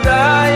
paradise.